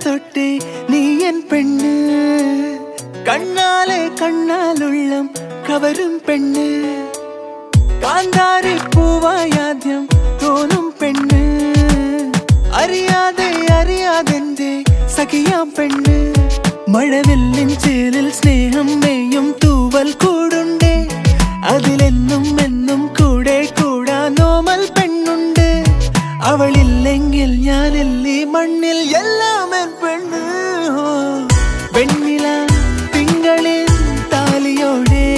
തൊട്ടേ നീ എൻ പെണ്ണ് കണ്ണാലെ കണ്ണാലുള്ളം കവരും പെണ്ണ് കാന്താരി പൂവായാദ്യം തോന്നും പെണ്ണ് അറിയാതെ അറിയാതെന്റെ സഖിയാം പെണ്ണ് മഴവില്ലിൻ ചേലിൽ സ്നേഹം മെയ്യും തൂവൽ കൂടുണ്ടേ അതിലെന്നും വെണ്ണില തിങ്കളിൽ താലിയോടെ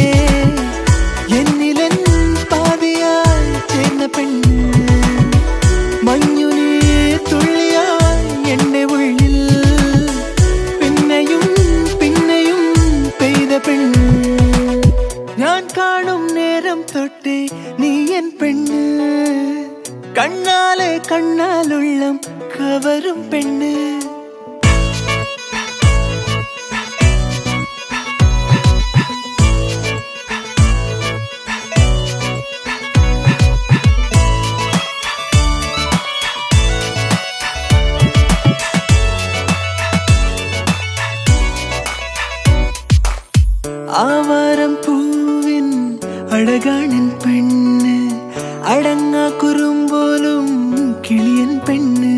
എന്നിലെൻ പാതിയായി ചേർന്ന പെണ്ണ്. മഞ്ഞുനീ തുള്ളിയായി എന്റെ ഉള്ളിൽ പിന്നെയും പിന്നെയും പെയ്ത പെണ്ണ്. ഞാൻ കാണും നേരം തൊട്ടേ നീ എൻ പെണ്ണ്. കണ്ണാലെ കണ്ണാലുള്ളം കവരും പെണ്ണ്. ആവാരം പൂവിൻ അഴകാണൻ പെണ്ണ്. അടങ്ങാ കുറുമ്പോലും കിളിയൻ പെണ്ണ്.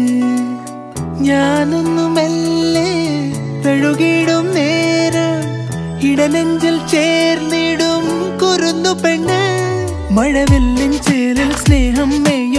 ഞാനൊന്നുമല്ലേ തഴുകിടും നേരം. ഇടനെഞ്ചിൽ ചേർന്നിടും കുറുന്നു പെണ്ണ്. മഴവെല്ലിൻ ചേലിൽ സ്നേഹം മെയ്യും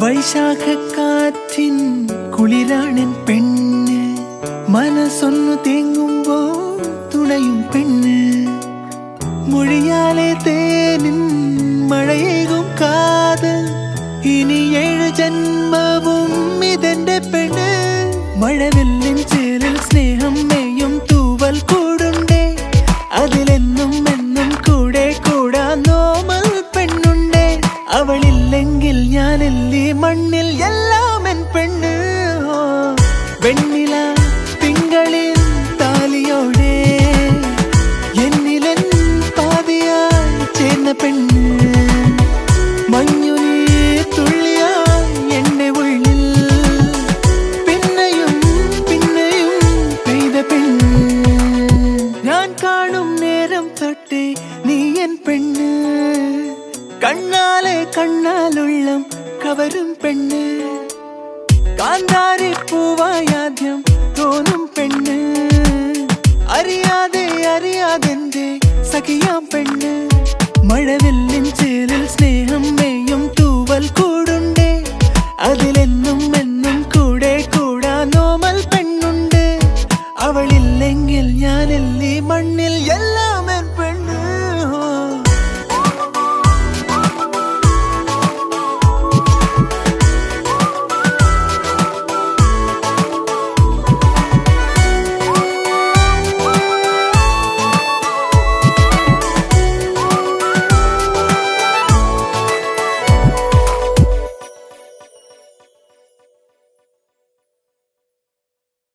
വൈശാഖക്കാറ്റിൻ കുളിരാണൻ പെണ്ണ്. മനസ്സൊന്നു തേങ്ങുമ്പോ തുണയും പെണ്ണ്. മൊഴിയാലെ തേനിൻ മഴയേകും കാതൽ ഇനി ഏഴ് ജന്മവും ഇതെന്റെ പെണ്ണ്. മഴവില്ലിൻ മണ്ണിൽ എല്ലാം എൻ പെണ്ണ്. വെണ്ണില തിങ്കളിൽ താലിയോടെ. എന്നിലൻ പാതിയായി ചേർന്ന പെണ്ണ്. കണ്ണാലെ കണ്ണാലുള്ളം കവരും പെണ്ണ്. കാന്താരി പൂവായാദ്യം തോന്നും പെണ്ണ്. അറിയാതെ അറിയാതെ സഖിയാം പെണ്ണ്. മഴവില്ലിൻ ചേലിൽ സ്നേഹം മേയും തൂവൽ കൂടുണ്ടേ. അതിലെന്നും എന്നും കൂടെ കൂടാ നോമൽ പെണ്ണുണ്ട്. അവളില്ലെങ്കിൽ ഞാനില്ലീ മണ്ണിൽ എല്ലാം